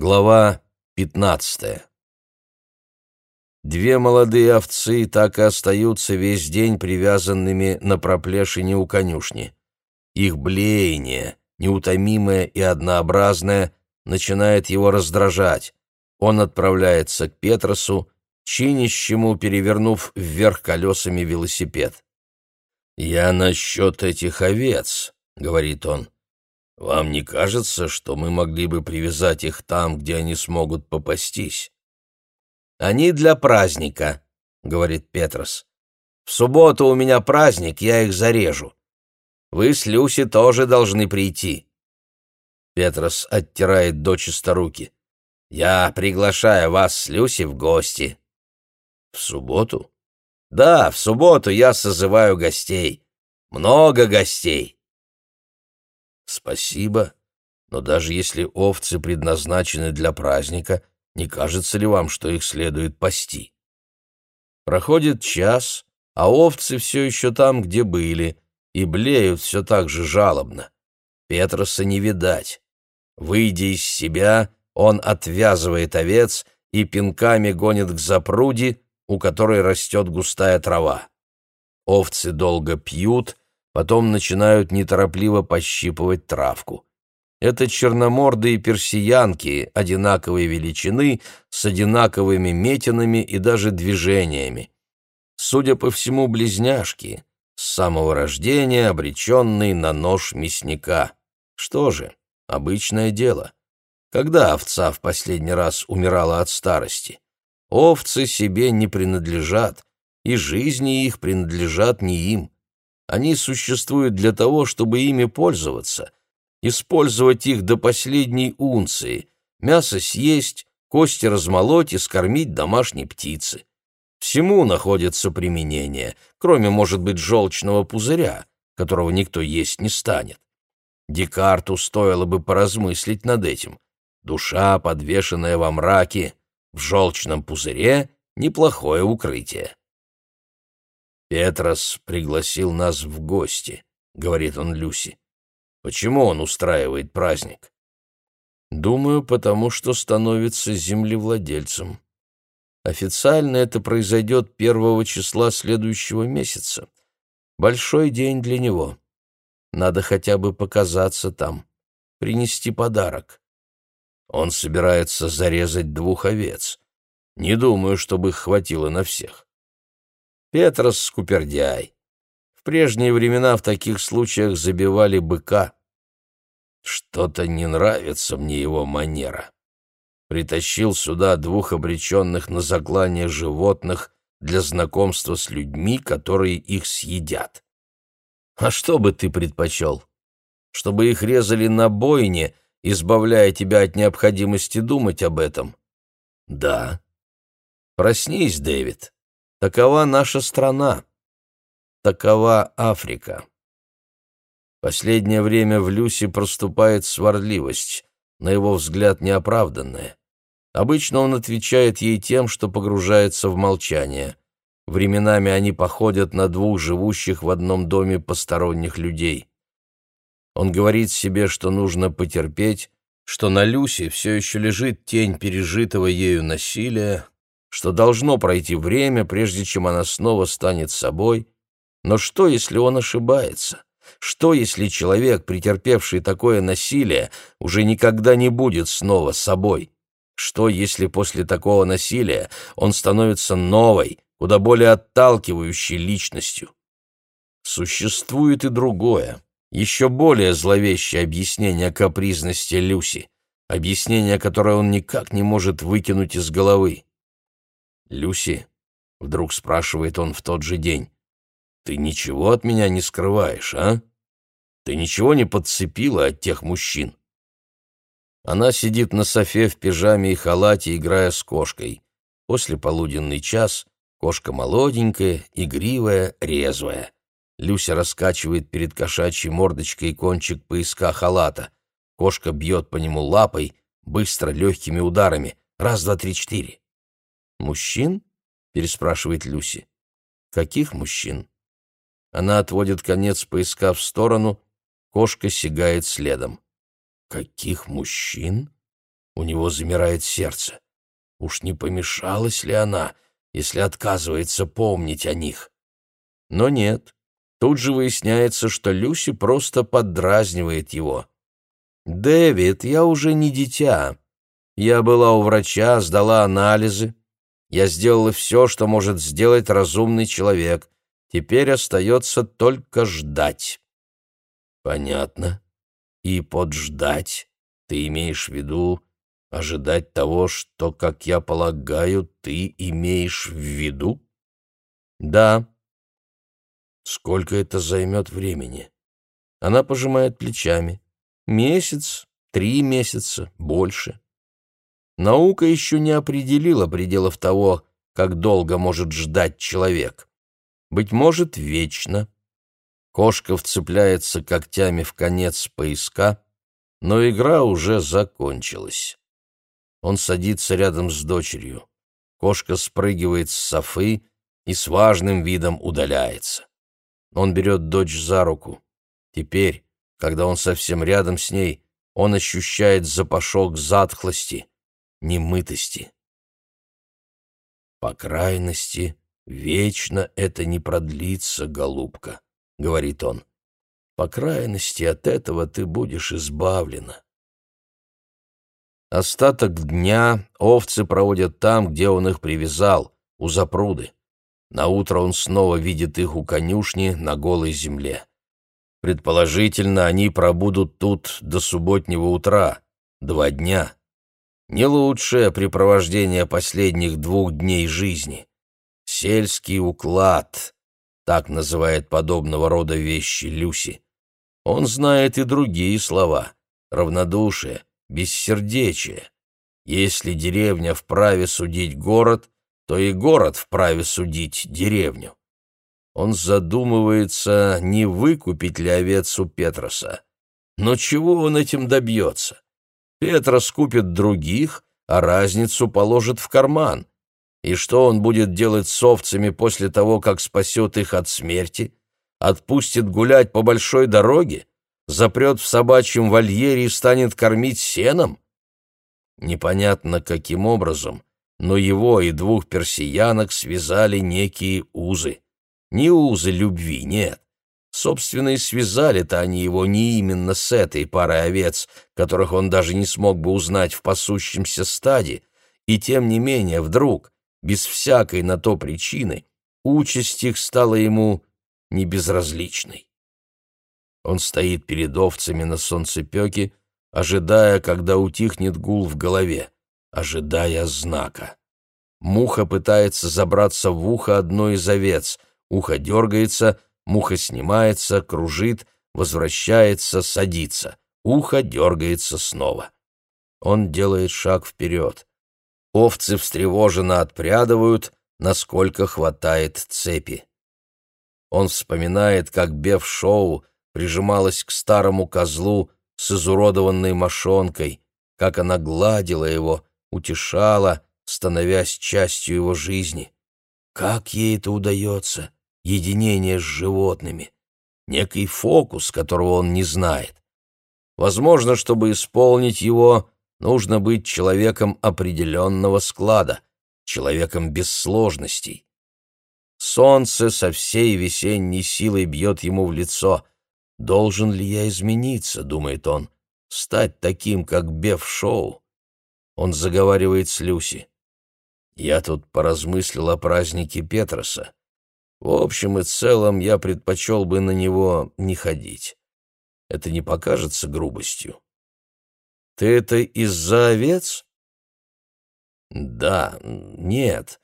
Глава пятнадцатая Две молодые овцы так и остаются весь день привязанными на проплешине у конюшни. Их блеяние, неутомимое и однообразное, начинает его раздражать. Он отправляется к Петросу, чинящему, перевернув вверх колесами велосипед. «Я насчет этих овец», — говорит он. Вам не кажется, что мы могли бы привязать их там, где они смогут попастись? Они для праздника, говорит Петрос. В субботу у меня праздник, я их зарежу. Вы с Люси тоже должны прийти. Петрос оттирает дочисто руки. Я приглашаю вас с Люси в гости. В субботу? Да, в субботу я созываю гостей. Много гостей. «Спасибо, но даже если овцы предназначены для праздника, не кажется ли вам, что их следует пасти?» Проходит час, а овцы все еще там, где были, и блеют все так же жалобно. Петроса не видать. Выйдя из себя, он отвязывает овец и пинками гонит к запруде, у которой растет густая трава. Овцы долго пьют, потом начинают неторопливо пощипывать травку. Это черномордые персиянки одинаковой величины, с одинаковыми метинами и даже движениями. Судя по всему, близняшки, с самого рождения обреченные на нож мясника. Что же, обычное дело. Когда овца в последний раз умирала от старости? Овцы себе не принадлежат, и жизни их принадлежат не им. Они существуют для того, чтобы ими пользоваться, использовать их до последней унции, мясо съесть, кости размолоть и скормить домашней птице. Всему находится применение, кроме, может быть, желчного пузыря, которого никто есть не станет. Декарту стоило бы поразмыслить над этим. Душа, подвешенная во мраке, в желчном пузыре — неплохое укрытие. «Петрос пригласил нас в гости», — говорит он Люси. «Почему он устраивает праздник?» «Думаю, потому что становится землевладельцем. Официально это произойдет первого числа следующего месяца. Большой день для него. Надо хотя бы показаться там, принести подарок. Он собирается зарезать двух овец. Не думаю, чтобы их хватило на всех. Петрос Скупердяй. В прежние времена в таких случаях забивали быка. Что-то не нравится мне его манера. Притащил сюда двух обреченных на заклание животных для знакомства с людьми, которые их съедят. А что бы ты предпочел? Чтобы их резали на бойне, избавляя тебя от необходимости думать об этом? Да. Проснись, Дэвид. Такова наша страна. Такова Африка. Последнее время в Люсе проступает сварливость, на его взгляд неоправданная. Обычно он отвечает ей тем, что погружается в молчание. Временами они походят на двух живущих в одном доме посторонних людей. Он говорит себе, что нужно потерпеть, что на Люсе все еще лежит тень пережитого ею насилия, что должно пройти время, прежде чем она снова станет собой. Но что, если он ошибается? Что, если человек, претерпевший такое насилие, уже никогда не будет снова собой? Что, если после такого насилия он становится новой, куда более отталкивающей личностью? Существует и другое, еще более зловещее объяснение капризности Люси, объяснение, которое он никак не может выкинуть из головы. «Люси», — вдруг спрашивает он в тот же день, — «ты ничего от меня не скрываешь, а? Ты ничего не подцепила от тех мужчин?» Она сидит на софе в пижаме и халате, играя с кошкой. После полуденный час кошка молоденькая, игривая, резвая. Люся раскачивает перед кошачьей мордочкой кончик пояска халата. Кошка бьет по нему лапой, быстро, легкими ударами. Раз, два, три, четыре. «Мужчин?» — переспрашивает Люси. «Каких мужчин?» Она отводит конец поиска в сторону, кошка сигает следом. «Каких мужчин?» У него замирает сердце. Уж не помешалась ли она, если отказывается помнить о них? Но нет. Тут же выясняется, что Люси просто поддразнивает его. «Дэвид, я уже не дитя. Я была у врача, сдала анализы. Я сделала все, что может сделать разумный человек. Теперь остается только ждать». «Понятно. И подждать ты имеешь в виду ожидать того, что, как я полагаю, ты имеешь в виду?» «Да», Сколько это займет времени? Она пожимает плечами. Месяц, три месяца, больше. Наука еще не определила пределов того, как долго может ждать человек. Быть может, вечно. Кошка вцепляется когтями в конец поиска, но игра уже закончилась. Он садится рядом с дочерью. Кошка спрыгивает с софы и с важным видом удаляется. Он берет дочь за руку. Теперь, когда он совсем рядом с ней, он ощущает запашок затхлости, немытости. «По крайности, вечно это не продлится, голубка», — говорит он. «По крайности, от этого ты будешь избавлена». Остаток дня овцы проводят там, где он их привязал, у запруды. Наутро он снова видит их у конюшни на голой земле. Предположительно, они пробудут тут до субботнего утра, два дня. Не лучшее препровождение последних двух дней жизни. Сельский уклад, так называет подобного рода вещи Люси. Он знает и другие слова — равнодушие, бессердечие. Если деревня вправе судить город — то и город вправе судить деревню. Он задумывается, не выкупить ли овец у Петроса. Но чего он этим добьется? Петрос купит других, а разницу положит в карман. И что он будет делать с овцами после того, как спасет их от смерти? Отпустит гулять по большой дороге? Запрет в собачьем вольере и станет кормить сеном? Непонятно, каким образом, но его и двух персиянок связали некие узы. Не узы любви, нет. Собственно, и связали-то они его не именно с этой парой овец, которых он даже не смог бы узнать в пасущемся стаде, и тем не менее вдруг, без всякой на то причины, участь их стала ему небезразличной. Он стоит перед овцами на солнцепеке, ожидая, когда утихнет гул в голове ожидая знака. Муха пытается забраться в ухо одной из овец. Ухо дергается, муха снимается, кружит, возвращается, садится. Ухо дергается снова. Он делает шаг вперед. Овцы встревоженно отпрядывают, насколько хватает цепи. Он вспоминает, как Бев Шоу прижималась к старому козлу с изуродованной мошонкой, как она гладила его, утешала, становясь частью его жизни. Как ей это удается, единение с животными? Некий фокус, которого он не знает. Возможно, чтобы исполнить его, нужно быть человеком определенного склада, человеком без сложностей. Солнце со всей весенней силой бьет ему в лицо. «Должен ли я измениться?» — думает он. «Стать таким, как Беф Шоу?» Он заговаривает с Люси. Я тут поразмыслил о празднике Петроса. В общем и целом я предпочел бы на него не ходить. Это не покажется грубостью. Ты это из-за овец? Да, нет.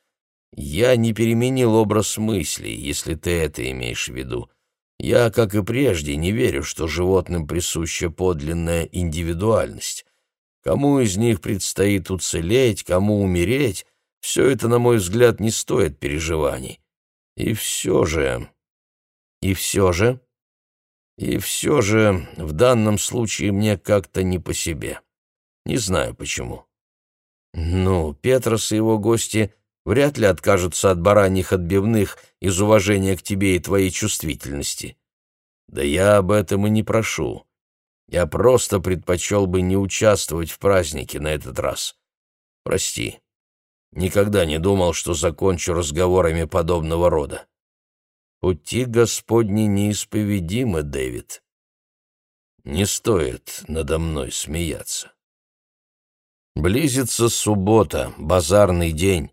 Я не переменил образ мыслей, если ты это имеешь в виду. Я, как и прежде, не верю, что животным присуща подлинная индивидуальность. Кому из них предстоит уцелеть, кому умереть, все это, на мой взгляд, не стоит переживаний. И все же... И все же... И все же в данном случае мне как-то не по себе. Не знаю почему. Ну, Петрос и его гости вряд ли откажутся от бараньих отбивных из уважения к тебе и твоей чувствительности. Да я об этом и не прошу. Я просто предпочел бы не участвовать в празднике на этот раз. Прости. Никогда не думал, что закончу разговорами подобного рода. Пути Господни неисповедимы, Дэвид. Не стоит надо мной смеяться. Близится суббота, базарный день.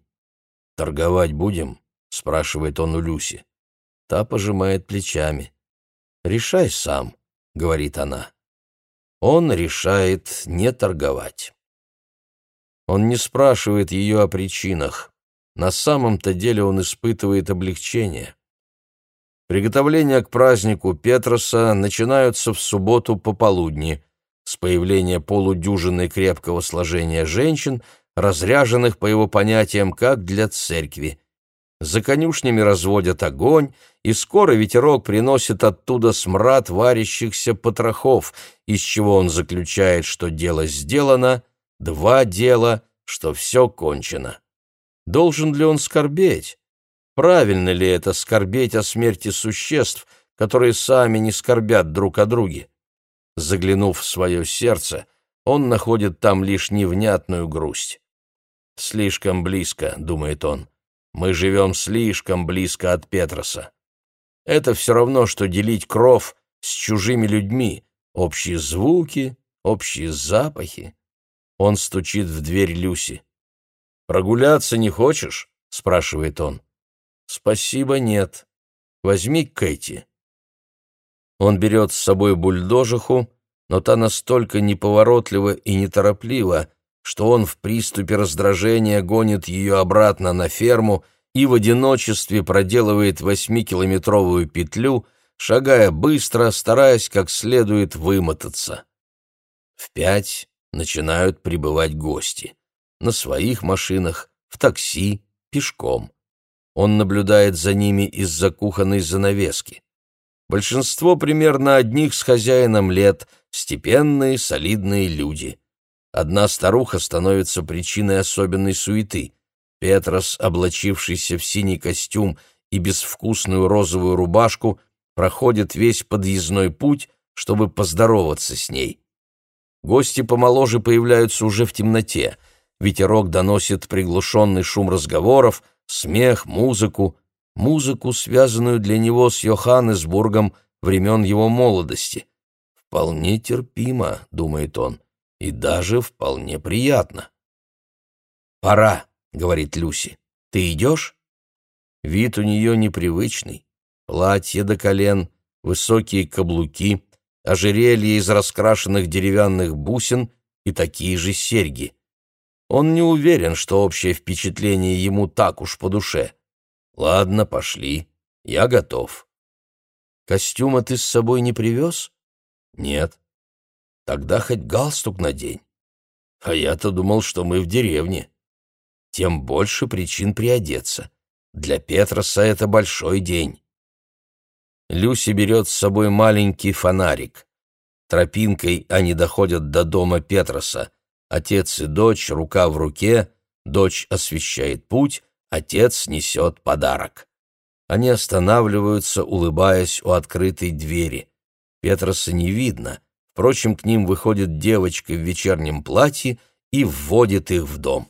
Торговать будем? спрашивает он у Люси. Та пожимает плечами. Решай сам, говорит она. Он решает не торговать. Он не спрашивает ее о причинах. На самом-то деле он испытывает облегчение. Приготовления к празднику Петроса начинаются в субботу пополудни с появления полудюжины крепкого сложения женщин, разряженных, по его понятиям, как для церкви. За конюшнями разводят огонь, и скоро ветерок приносит оттуда смрад варящихся потрохов, из чего он заключает, что дело сделано, два дела, что все кончено. Должен ли он скорбеть? Правильно ли это скорбеть о смерти существ, которые сами не скорбят друг о друге? Заглянув в свое сердце, он находит там лишь невнятную грусть. «Слишком близко», — думает он. «Мы живем слишком близко от Петроса. Это все равно, что делить кров с чужими людьми, общие звуки, общие запахи». Он стучит в дверь Люси. «Прогуляться не хочешь?» — спрашивает он. «Спасибо, нет. Возьми Кэти». Он берет с собой бульдожиху, но та настолько неповоротлива и нетороплива, что он в приступе раздражения гонит ее обратно на ферму и в одиночестве проделывает восьмикилометровую петлю, шагая быстро, стараясь как следует вымотаться. В пять начинают прибывать гости. На своих машинах, в такси, пешком. Он наблюдает за ними из-за кухонной занавески. Большинство примерно одних с хозяином лет, степенные, солидные люди. Одна старуха становится причиной особенной суеты. Петрос, облачившийся в синий костюм и безвкусную розовую рубашку, проходит весь подъездной путь, чтобы поздороваться с ней. Гости помоложе появляются уже в темноте. Ветерок доносит приглушенный шум разговоров, смех, музыку, музыку, связанную для него с Йоханнесбургом времен его молодости. «Вполне терпимо», — думает он, — «и даже вполне приятно». «Пора», — говорит Люси. «Ты идешь?» Вид у нее непривычный. Платье до колен, высокие каблуки, ожерелье из раскрашенных деревянных бусин и такие же серьги. Он не уверен, что общее впечатление ему так уж по душе. Ладно, пошли. Я готов. Костюма ты с собой не привез? Нет. Тогда хоть галстук надень. А я-то думал, что мы в деревне. Тем больше причин приодеться. Для Петроса это большой день. Люси берет с собой маленький фонарик. Тропинкой они доходят до дома Петроса. Отец и дочь, рука в руке, дочь освещает путь, отец несет подарок. Они останавливаются, улыбаясь у открытой двери. Петроса не видно, впрочем, к ним выходит девочка в вечернем платье и вводит их в дом.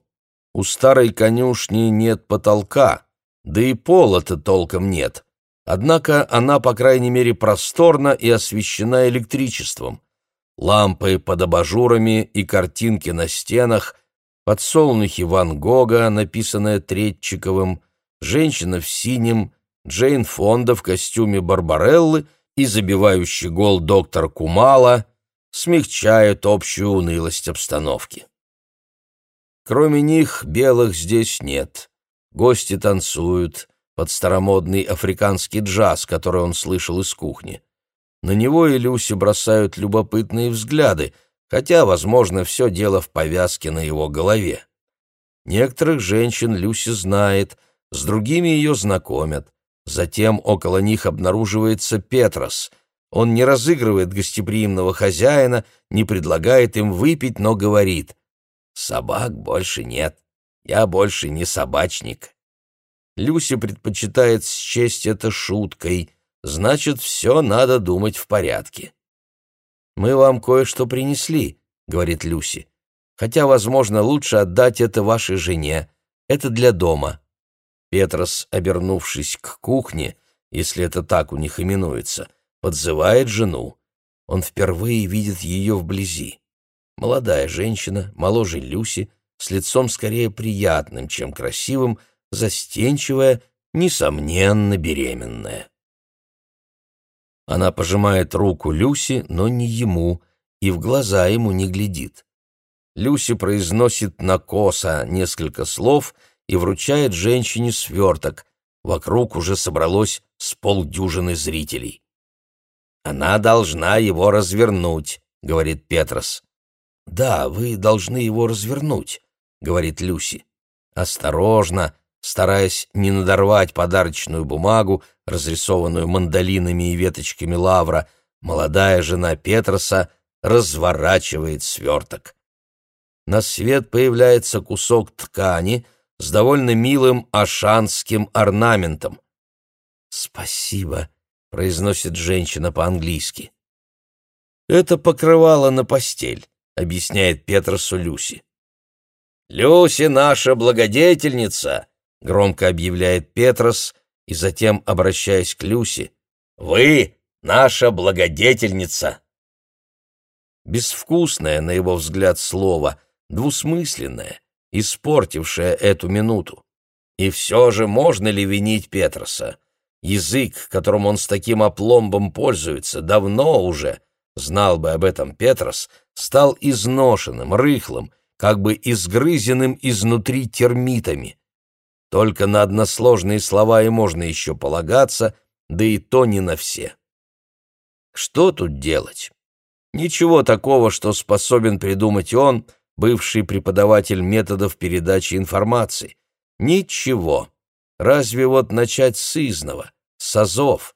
У старой конюшни нет потолка, да и пола-то толком нет. Однако она, по крайней мере, просторна и освещена электричеством лампы под абажурами и картинки на стенах, подсолнухи Ван Гога, написанная Третчиковым, женщина в синем, Джейн Фонда в костюме Барбареллы и забивающий гол доктор Кумала смягчают общую унылость обстановки. Кроме них, белых здесь нет. Гости танцуют под старомодный африканский джаз, который он слышал из кухни. На него и Люси бросают любопытные взгляды, хотя, возможно, все дело в повязке на его голове. Некоторых женщин Люси знает, с другими ее знакомят. Затем около них обнаруживается Петрос. Он не разыгрывает гостеприимного хозяина, не предлагает им выпить, но говорит «Собак больше нет, я больше не собачник». Люси предпочитает счесть это шуткой — значит, все надо думать в порядке. «Мы вам кое-что принесли», — говорит Люси. «Хотя, возможно, лучше отдать это вашей жене. Это для дома». Петрос, обернувшись к кухне, если это так у них именуется, подзывает жену. Он впервые видит ее вблизи. Молодая женщина, моложе Люси, с лицом скорее приятным, чем красивым, застенчивая, несомненно, беременная. Она пожимает руку Люси, но не ему, и в глаза ему не глядит. Люси произносит на коса несколько слов и вручает женщине сверток. Вокруг уже собралось с полдюжины зрителей. «Она должна его развернуть», — говорит Петрос. «Да, вы должны его развернуть», — говорит Люси. «Осторожно, стараясь не надорвать подарочную бумагу, разрисованную мандолинами и веточками лавра, молодая жена Петроса разворачивает сверток. На свет появляется кусок ткани с довольно милым ашанским орнаментом. «Спасибо», — произносит женщина по-английски. «Это покрывало на постель», — объясняет Петросу Люси. «Люси наша благодетельница», — громко объявляет Петрос, и затем, обращаясь к Люси, «Вы наша благодетельница!» Безвкусное, на его взгляд, слово, двусмысленное, испортившее эту минуту. И все же можно ли винить Петроса? Язык, которым он с таким опломбом пользуется, давно уже, знал бы об этом Петрос, стал изношенным, рыхлым, как бы изгрызенным изнутри термитами. Только на односложные слова и можно еще полагаться, да и то не на все. Что тут делать? Ничего такого, что способен придумать он, бывший преподаватель методов передачи информации. Ничего. Разве вот начать с изного, с азов?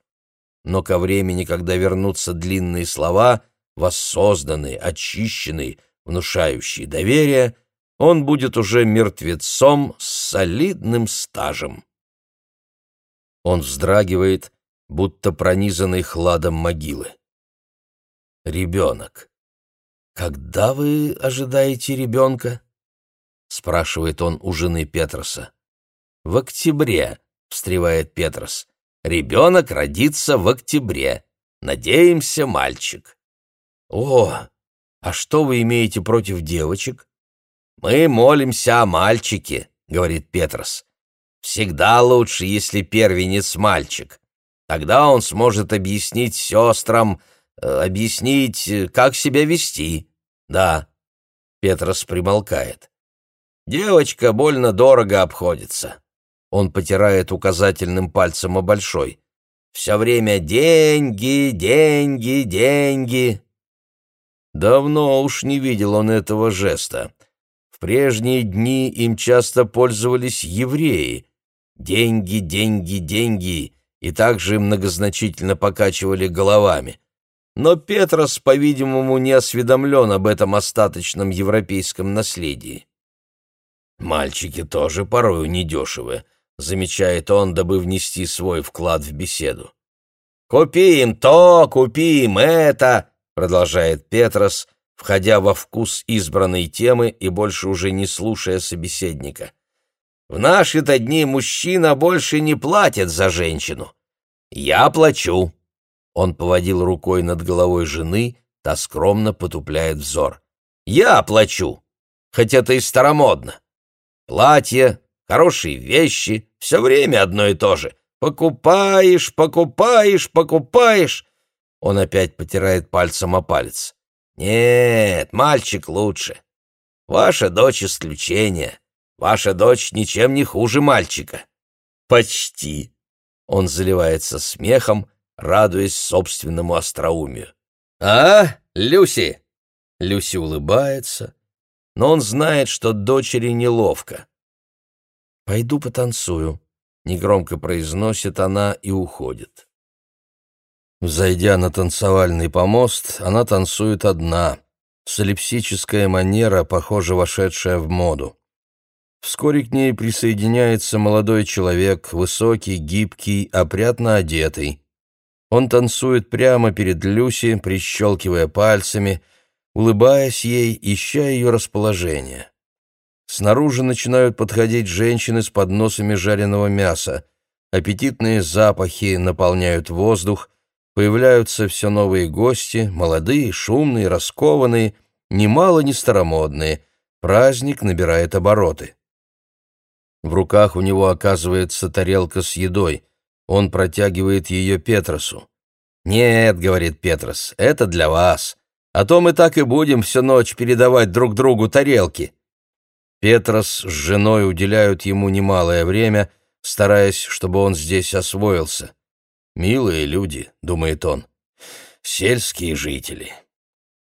Но ко времени, когда вернутся длинные слова, воссозданные, очищенные, внушающие доверие, он будет уже мертвецом с солидным стажем. Он вздрагивает, будто пронизанный хладом могилы. Ребенок. «Когда вы ожидаете ребенка?» — спрашивает он у жены Петроса. «В октябре», — встревает Петрос. «Ребенок родится в октябре. Надеемся, мальчик». «О, а что вы имеете против девочек?» «Мы молимся о мальчике», — говорит Петрос. «Всегда лучше, если первенец мальчик. Тогда он сможет объяснить сестрам, э, объяснить, как себя вести. Да». Петрос примолкает. «Девочка больно дорого обходится». Он потирает указательным пальцем о большой. «Все время деньги, деньги, деньги». Давно уж не видел он этого жеста. Прежние дни им часто пользовались евреи. Деньги, деньги, деньги, и также многозначительно покачивали головами. Но Петрос, по-видимому, не осведомлен об этом остаточном европейском наследии. «Мальчики тоже порою недешевы», — замечает он, дабы внести свой вклад в беседу. «Купи им то, купи им это», — продолжает Петрос, входя во вкус избранной темы и больше уже не слушая собеседника. «В наши-то дни мужчина больше не платит за женщину. Я плачу». Он поводил рукой над головой жены, та скромно потупляет взор. «Я плачу, хоть это и старомодно. Платье, хорошие вещи, все время одно и то же. Покупаешь, покупаешь, покупаешь». Он опять потирает пальцем о палец. Нет, мальчик лучше. Ваша дочь исключение. Ваша дочь ничем не хуже мальчика. Почти. Он заливается смехом, радуясь собственному остроумию. А, Люси? Люси улыбается, но он знает, что дочери неловко. Пойду потанцую, негромко произносит она и уходит. Взойдя на танцевальный помост, она танцует одна, солипсическая манера, похоже, вошедшая в моду. Вскоре к ней присоединяется молодой человек, высокий, гибкий, опрятно одетый. Он танцует прямо перед Люси, прищелкивая пальцами, улыбаясь ей, ища ее расположение. Снаружи начинают подходить женщины с подносами жареного мяса. Аппетитные запахи наполняют воздух, появляются все новые гости, молодые, шумные, раскованные, немало не старомодные. Праздник набирает обороты. В руках у него оказывается тарелка с едой. Он протягивает ее Петросу. «Нет», — говорит Петрос, — «это для вас. А то мы так и будем всю ночь передавать друг другу тарелки». Петрос с женой уделяют ему немалое время, стараясь, чтобы он здесь освоился. «Милые люди», — думает он, — «сельские жители».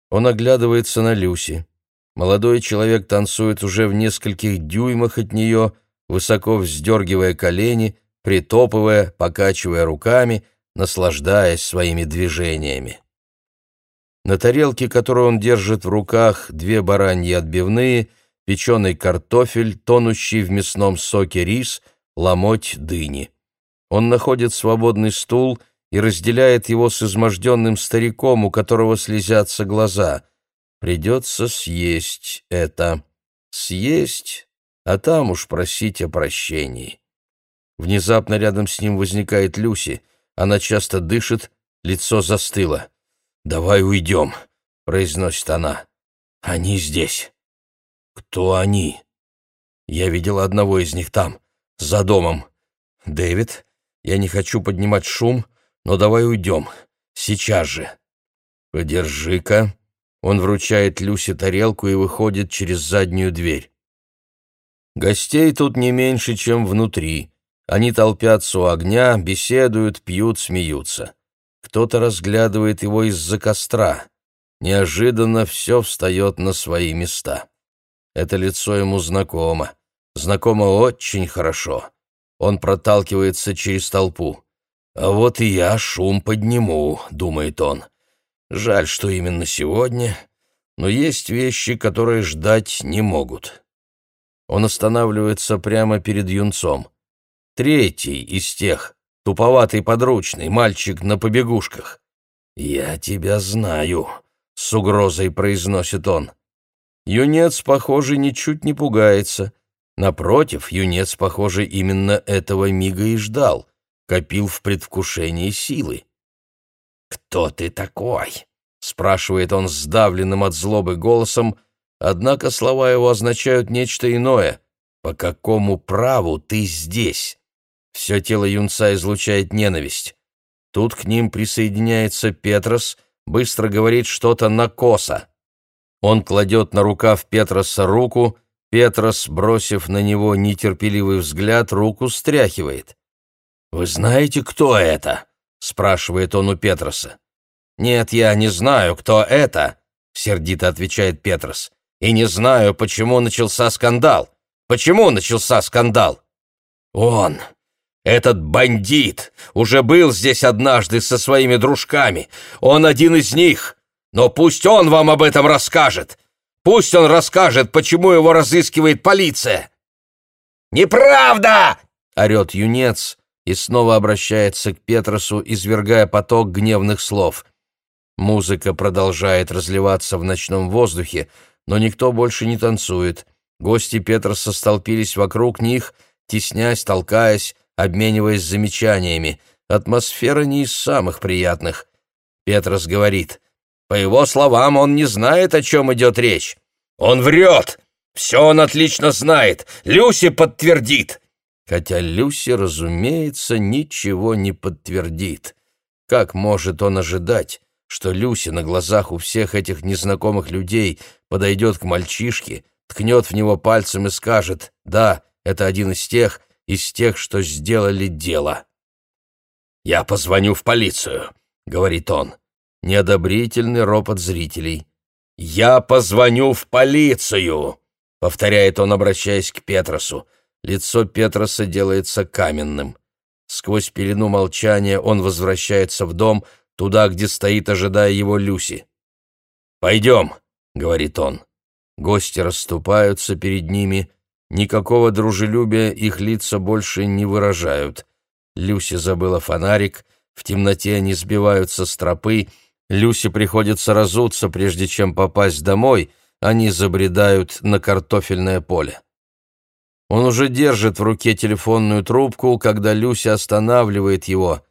Он оглядывается на Люси. Молодой человек танцует уже в нескольких дюймах от нее, высоко вздергивая колени, притопывая, покачивая руками, наслаждаясь своими движениями. На тарелке, которую он держит в руках, две бараньи отбивные, печеный картофель, тонущий в мясном соке рис, ломоть дыни. Он находит свободный стул и разделяет его с изможденным стариком, у которого слезятся глаза. Придется съесть это. Съесть, а там уж просить о прощении. Внезапно рядом с ним возникает Люси. Она часто дышит, лицо застыло. «Давай уйдем», — произносит она. «Они здесь». «Кто они?» «Я видел одного из них там, за домом. Дэвид, я не хочу поднимать шум, но давай уйдем. Сейчас же». «Подержи-ка». Он вручает Люсе тарелку и выходит через заднюю дверь. Гостей тут не меньше, чем внутри. Они толпятся у огня, беседуют, пьют, смеются. Кто-то разглядывает его из-за костра. Неожиданно все встает на свои места. Это лицо ему знакомо. Знакомо очень хорошо. Он проталкивается через толпу. «А вот и я шум подниму», — думает он. «Жаль, что именно сегодня, но есть вещи, которые ждать не могут». Он останавливается прямо перед юнцом. Третий из тех, туповатый подручный, мальчик на побегушках. «Я тебя знаю», — с угрозой произносит он. Юнец, похоже, ничуть не пугается. Напротив, юнец, похоже, именно этого мига и ждал, копил в предвкушении силы. «Кто ты такой?» — спрашивает он сдавленным от злобы голосом, однако слова его означают нечто иное. «По какому праву ты здесь?» Все тело юнца излучает ненависть. Тут к ним присоединяется Петрос, быстро говорит что-то на коса. Он кладет на рукав Петроса руку, Петрос, бросив на него нетерпеливый взгляд, руку стряхивает. «Вы знаете, кто это?» — спрашивает он у Петроса. «Нет, я не знаю, кто это», — сердито отвечает Петрос. «И не знаю, почему начался скандал. Почему начался скандал?» «Он! Этот бандит уже был здесь однажды со своими дружками. Он один из них. Но пусть он вам об этом расскажет. Пусть он расскажет, почему его разыскивает полиция. «Неправда!» — орет юнец и снова обращается к Петросу, извергая поток гневных слов. Музыка продолжает разливаться в ночном воздухе, но никто больше не танцует. Гости Петроса столпились вокруг них, теснясь, толкаясь, обмениваясь замечаниями. Атмосфера не из самых приятных. Петрос говорит, по его словам, он не знает, о чем идет речь. Он врет! Все он отлично знает. Люси подтвердит. Хотя Люси, разумеется, ничего не подтвердит. Как может он ожидать, что Люси на глазах у всех этих незнакомых людей подойдет к мальчишке, ткнет в него пальцем и скажет «Да, это один из тех, из тех, что сделали дело. «Я позвоню в полицию», — говорит он. Неодобрительный ропот зрителей. «Я позвоню в полицию», — повторяет он, обращаясь к Петросу. Лицо Петроса делается каменным. Сквозь пелену молчания он возвращается в дом, туда, где стоит, ожидая его Люси. «Пойдем», — говорит он. Гости расступаются перед ними, Никакого дружелюбия их лица больше не выражают. Люси забыла фонарик, В темноте они сбиваются с тропы, Люсе приходится разуться, прежде чем попасть домой, они забредают на картофельное поле. Он уже держит в руке телефонную трубку, когда Люся останавливает его.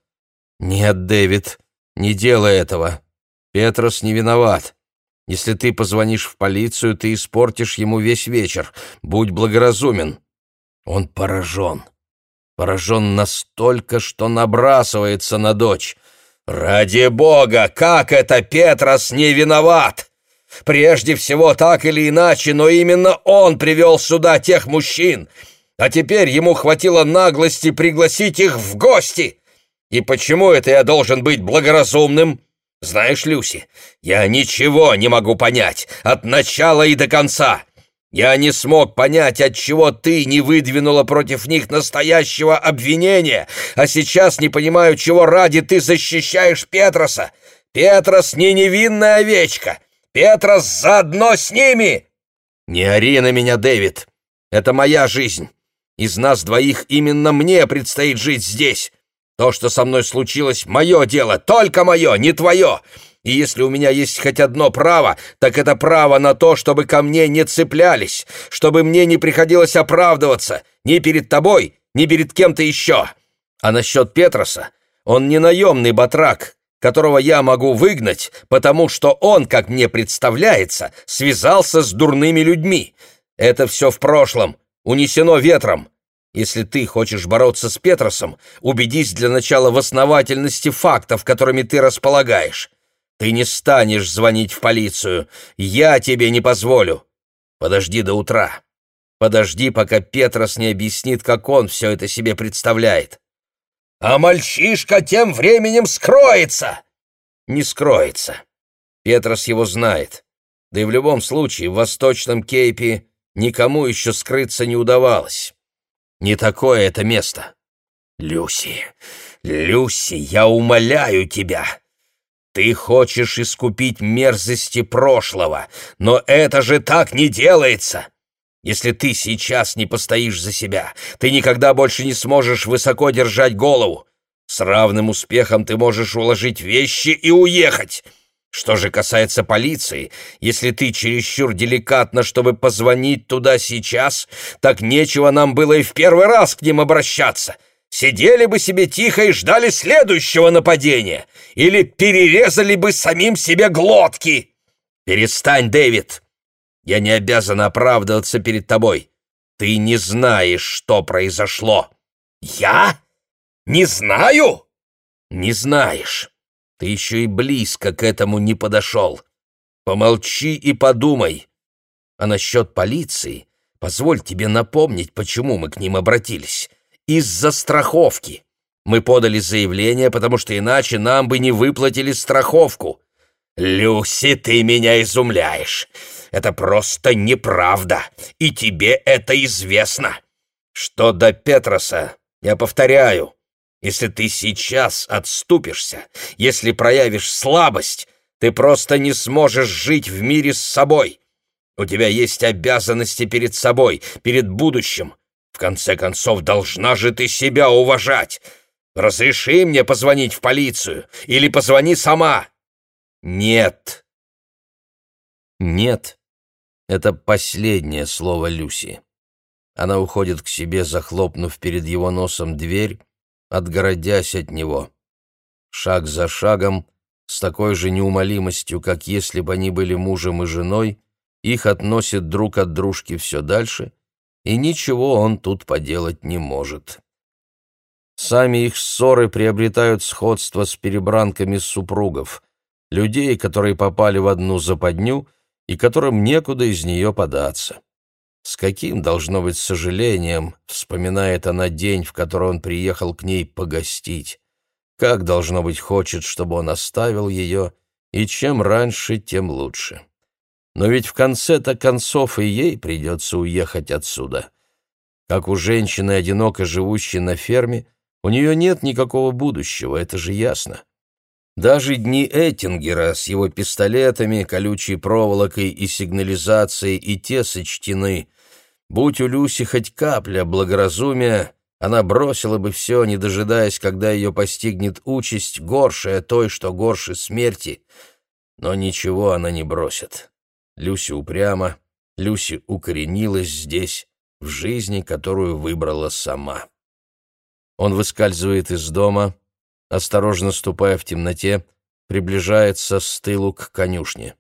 «Нет, Дэвид, не делай этого. Петрос не виноват. Если ты позвонишь в полицию, ты испортишь ему весь вечер. Будь благоразумен». Он поражен. Поражен настолько, что набрасывается на дочь. «Ради бога, как это Петрос не виноват? Прежде всего, так или иначе, но именно он привел сюда тех мужчин, а теперь ему хватило наглости пригласить их в гости. И почему это я должен быть благоразумным?» Знаешь, Люси, я ничего не могу понять от начала и до конца. Я не смог понять, отчего ты не выдвинула против них настоящего обвинения, а сейчас не понимаю, чего ради ты защищаешь Петроса. Петрос не невинная овечка. Петрос заодно с ними. Не ори на меня, Дэвид. Это моя жизнь. Из нас двоих именно мне предстоит жить здесь. То, что со мной случилось, мое дело, только мое, не твое. И если у меня есть хоть одно право, так это право на то, чтобы ко мне не цеплялись, чтобы мне не приходилось оправдываться ни перед тобой, ни перед кем-то еще. А насчет Петроса, он не наемный батрак, которого я могу выгнать, потому что он, как мне представляется, связался с дурными людьми. Это все в прошлом, унесено ветром. Если ты хочешь бороться с Петросом, убедись для начала в основательности фактов, которыми ты располагаешь. Ты не станешь звонить в полицию. Я тебе не позволю. Подожди до утра. Подожди, пока Петрос не объяснит, как он все это себе представляет. А мальчишка тем временем скроется. Не скроется. Петрос его знает. Да и в любом случае в Восточном Кейпе никому еще скрыться не удавалось. Не такое это место. Люси, Люси, я умоляю тебя. Ты хочешь искупить мерзости прошлого, но это же так не делается. Если ты сейчас не постоишь за себя, ты никогда больше не сможешь высоко держать голову. С равным успехом ты можешь уложить вещи и уехать. Что же касается полиции, если ты чересчур деликатно, чтобы позвонить туда сейчас, так нечего нам было и в первый раз к ним обращаться. Сидели бы себе тихо и ждали следующего нападения. Или перерезали бы самим себе глотки. Перестань, Дэвид. Я не обязан оправдываться перед тобой. Ты не знаешь, что произошло. Я? Не знаю? Не знаешь. Ты еще и близко к этому не подошел. Помолчи и подумай. А насчет полиции, позволь тебе напомнить, почему мы к ним обратились. Из-за страховки. Мы подали заявление, потому что иначе нам бы не выплатили страховку. Люси, ты меня изумляешь. Это просто неправда, и тебе это известно. Что до Петроса, я повторяю, если ты сейчас отступишься, если проявишь слабость, ты просто не сможешь жить в мире с собой. У тебя есть обязанности перед собой, перед будущим. В конце концов, должна же ты себя уважать. Разреши мне позвонить в полицию или позвони сама. Нет. Нет. Это последнее слово Люси. Она уходит к себе, захлопнув перед его носом дверь, отгородясь от него. Шаг за шагом, с такой же неумолимостью, как если бы они были мужем и женой, их относят друг от дружки все дальше, и ничего он тут поделать не может. Сами их ссоры приобретают сходство с перебранками супругов, людей, которые попали в одну западню и которым некуда из нее податься. С каким, должно быть, сожалением вспоминает она день, в который он приехал к ней погостить. Как, должно быть, хочет, чтобы он оставил ее, и чем раньше, тем лучше. Но ведь в конце-то концов и ей придется уехать отсюда. Как у женщины, одиноко живущей на ферме, у нее нет никакого будущего, это же ясно. Даже дни Эттингера с его пистолетами, колючей проволокой и сигнализацией и те сочтены, Будь у Люси хоть капля благоразумия, она бросила бы все, не дожидаясь, когда ее постигнет участь, горшая той, что горше смерти. Но ничего она не бросит. Люси упряма, Люси укоренилась здесь, в жизни, которую выбрала сама. Он выскальзывает из дома, осторожно ступая в темноте, приближается с тылу к конюшне.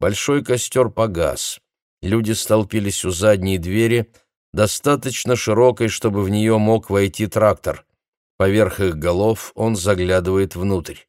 Большой костер погас. Люди столпились у задней двери, достаточно широкой, чтобы в нее мог войти трактор. Поверх их голов он заглядывает внутрь.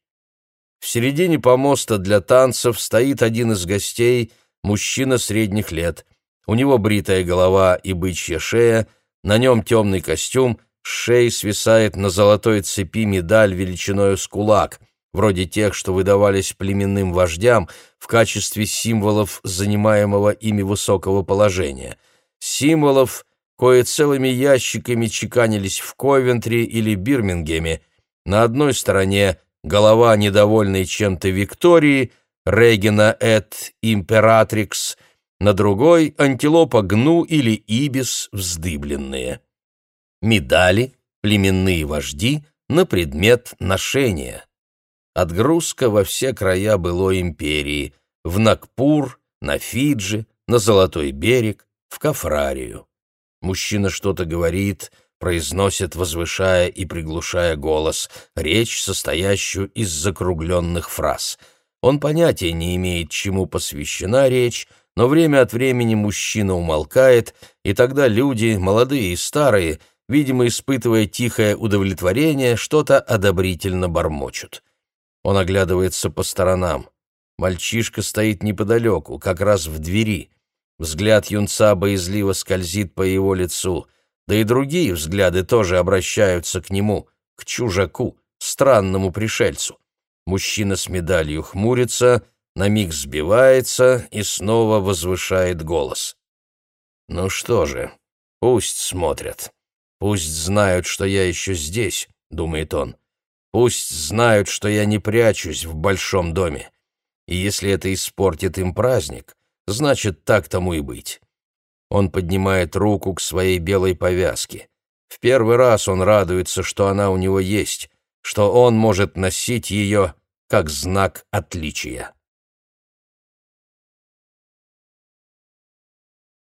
В середине помоста для танцев стоит один из гостей, мужчина средних лет. У него бритая голова и бычья шея, на нем темный костюм, с шеи свисает на золотой цепи медаль величиною с кулак, вроде тех, что выдавались племенным вождям в качестве символов занимаемого ими высокого положения. Символов, кое целыми ящиками чеканились в Ковентри или Бирмингеме. На одной стороне голова недовольной чем-то Виктории, Регина эт императрикс, на другой — антилопа гну или ибис вздыбленные. Медали, племенные вожди на предмет ношения. Отгрузка во все края былой империи, в Накпур, на Фиджи, на Золотой берег, в Кафрарию. Мужчина что-то говорит, произносит, возвышая и приглушая голос, речь, состоящую из закругленных фраз. Он понятия не имеет, чему посвящена речь, но время от времени мужчина умолкает, и тогда люди, молодые и старые, видимо, испытывая тихое удовлетворение, что-то одобрительно бормочут. Он оглядывается по сторонам. Мальчишка стоит неподалеку, как раз в двери. Взгляд юнца боязливо скользит по его лицу, да и другие взгляды тоже обращаются к нему, к чужаку, странному пришельцу. Мужчина с медалью хмурится, на миг сбивается и снова возвышает голос. «Ну что же, пусть смотрят, пусть знают, что я еще здесь», — думает он. «Пусть знают, что я не прячусь в большом доме. И если это испортит им праздник, Значит, так тому и быть. Он поднимает руку к своей белой повязке. В первый раз он радуется, что она у него есть, что он может носить ее как знак отличия.